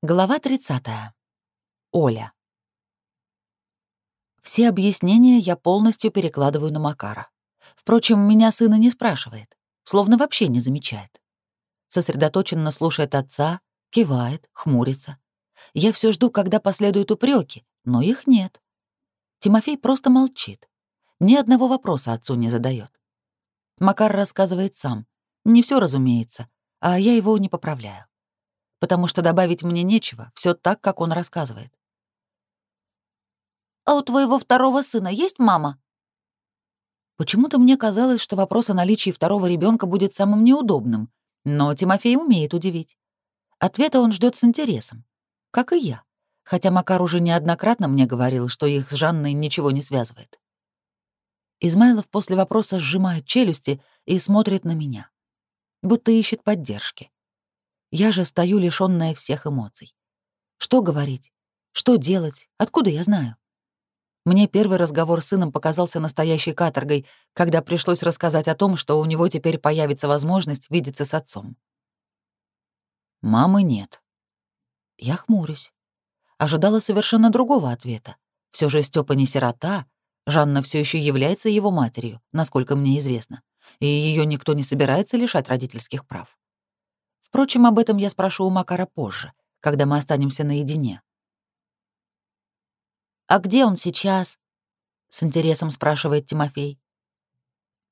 Глава 30. Оля. Все объяснения я полностью перекладываю на Макара. Впрочем, меня сына не спрашивает, словно вообще не замечает. Сосредоточенно слушает отца, кивает, хмурится. Я все жду, когда последуют упреки, но их нет. Тимофей просто молчит. Ни одного вопроса отцу не задает. Макар рассказывает сам. Не все разумеется, а я его не поправляю потому что добавить мне нечего, все так, как он рассказывает. «А у твоего второго сына есть мама?» Почему-то мне казалось, что вопрос о наличии второго ребенка будет самым неудобным, но Тимофей умеет удивить. Ответа он ждет с интересом, как и я, хотя Макар уже неоднократно мне говорил, что их с Жанной ничего не связывает. Измайлов после вопроса сжимает челюсти и смотрит на меня, будто ищет поддержки. Я же стою лишённая всех эмоций. Что говорить? Что делать? Откуда я знаю? Мне первый разговор с сыном показался настоящей каторгой, когда пришлось рассказать о том, что у него теперь появится возможность видеться с отцом. Мамы нет. Я хмурюсь. Ожидала совершенно другого ответа. Все же Степа не сирота, Жанна все еще является его матерью, насколько мне известно, и ее никто не собирается лишать родительских прав. Впрочем, об этом я спрошу у Макара позже, когда мы останемся наедине. «А где он сейчас?» — с интересом спрашивает Тимофей.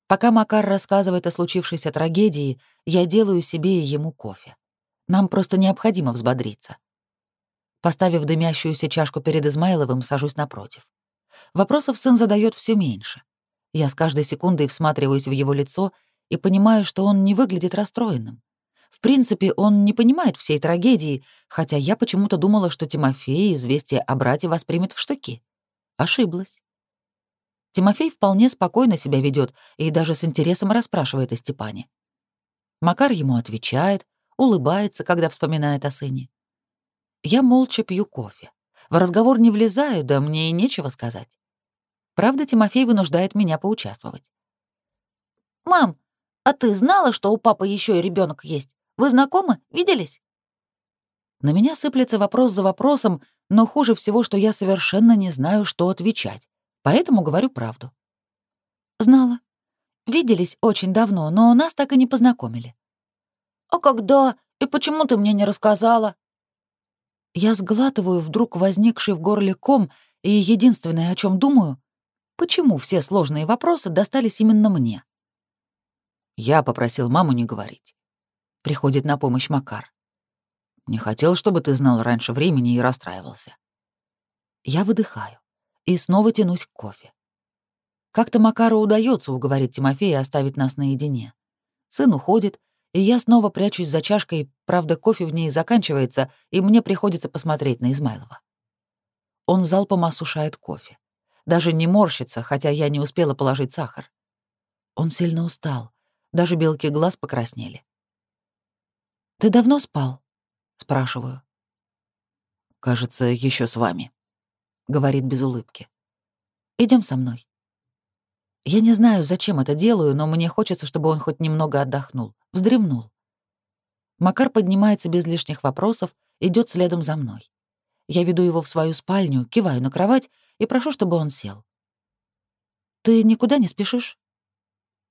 Пока Макар рассказывает о случившейся трагедии, я делаю себе и ему кофе. Нам просто необходимо взбодриться. Поставив дымящуюся чашку перед Измайловым, сажусь напротив. Вопросов сын задает все меньше. Я с каждой секундой всматриваюсь в его лицо и понимаю, что он не выглядит расстроенным. В принципе, он не понимает всей трагедии, хотя я почему-то думала, что Тимофей известие о брате воспримет в штыки. Ошиблась. Тимофей вполне спокойно себя ведет и даже с интересом расспрашивает о Степане. Макар ему отвечает, улыбается, когда вспоминает о сыне. Я молча пью кофе. В разговор не влезаю, да мне и нечего сказать. Правда, Тимофей вынуждает меня поучаствовать. «Мам, а ты знала, что у папы еще и ребенок есть? Вы знакомы? Виделись?» На меня сыплется вопрос за вопросом, но хуже всего, что я совершенно не знаю, что отвечать, поэтому говорю правду. Знала. Виделись очень давно, но нас так и не познакомили. «А когда? И почему ты мне не рассказала?» Я сглатываю вдруг возникший в горле ком, и единственное, о чем думаю, почему все сложные вопросы достались именно мне. Я попросил маму не говорить. Приходит на помощь Макар. Не хотел, чтобы ты знал раньше времени и расстраивался. Я выдыхаю и снова тянусь к кофе. Как-то Макару удается уговорить Тимофея оставить нас наедине. Сын уходит, и я снова прячусь за чашкой, правда, кофе в ней заканчивается, и мне приходится посмотреть на Измайлова. Он залпом осушает кофе. Даже не морщится, хотя я не успела положить сахар. Он сильно устал, даже белки глаз покраснели. «Ты давно спал?» — спрашиваю. «Кажется, еще с вами», — говорит без улыбки. Идем со мной». Я не знаю, зачем это делаю, но мне хочется, чтобы он хоть немного отдохнул, вздремнул. Макар поднимается без лишних вопросов, идет следом за мной. Я веду его в свою спальню, киваю на кровать и прошу, чтобы он сел. «Ты никуда не спешишь?»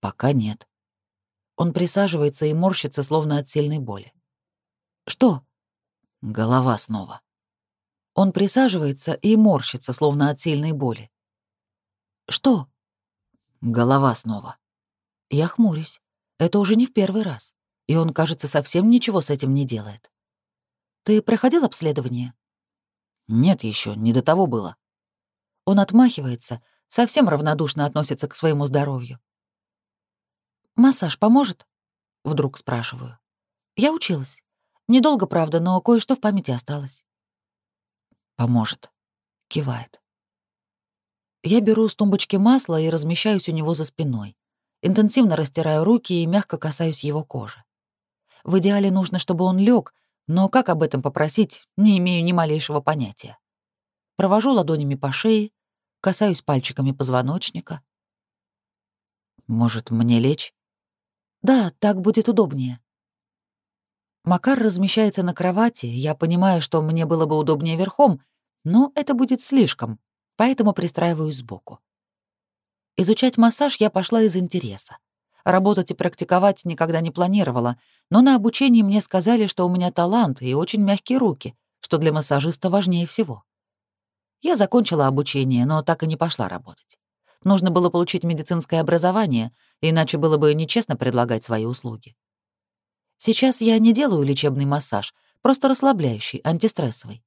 «Пока нет». Он присаживается и морщится, словно от сильной боли. «Что?» Голова снова. Он присаживается и морщится, словно от сильной боли. «Что?» Голова снова. Я хмурюсь. Это уже не в первый раз. И он, кажется, совсем ничего с этим не делает. «Ты проходил обследование?» «Нет еще, не до того было». Он отмахивается, совсем равнодушно относится к своему здоровью. «Массаж поможет?» — вдруг спрашиваю. «Я училась. Недолго, правда, но кое-что в памяти осталось. Поможет. Кивает. Я беру с тумбочки масло и размещаюсь у него за спиной. Интенсивно растираю руки и мягко касаюсь его кожи. В идеале нужно, чтобы он лег, но как об этом попросить, не имею ни малейшего понятия. Провожу ладонями по шее, касаюсь пальчиками позвоночника. Может, мне лечь? Да, так будет удобнее. Макар размещается на кровати, я понимаю, что мне было бы удобнее верхом, но это будет слишком, поэтому пристраиваюсь сбоку. Изучать массаж я пошла из интереса. Работать и практиковать никогда не планировала, но на обучении мне сказали, что у меня талант и очень мягкие руки, что для массажиста важнее всего. Я закончила обучение, но так и не пошла работать. Нужно было получить медицинское образование, иначе было бы нечестно предлагать свои услуги. Сейчас я не делаю лечебный массаж, просто расслабляющий, антистрессовый.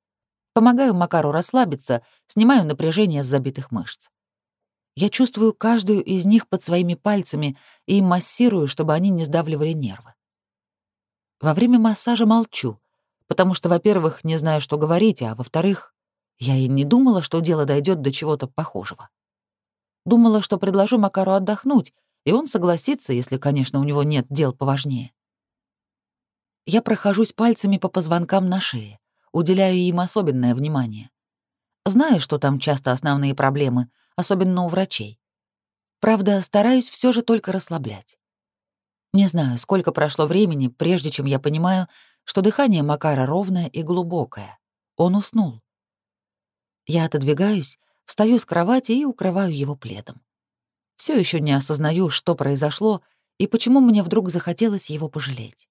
Помогаю Макару расслабиться, снимаю напряжение с забитых мышц. Я чувствую каждую из них под своими пальцами и массирую, чтобы они не сдавливали нервы. Во время массажа молчу, потому что, во-первых, не знаю, что говорить, а во-вторых, я и не думала, что дело дойдет до чего-то похожего. Думала, что предложу Макару отдохнуть, и он согласится, если, конечно, у него нет дел поважнее. Я прохожусь пальцами по позвонкам на шее, уделяю им особенное внимание. Знаю, что там часто основные проблемы, особенно у врачей. Правда, стараюсь все же только расслаблять. Не знаю, сколько прошло времени, прежде чем я понимаю, что дыхание Макара ровное и глубокое. Он уснул. Я отодвигаюсь, встаю с кровати и укрываю его пледом. Все еще не осознаю, что произошло и почему мне вдруг захотелось его пожалеть.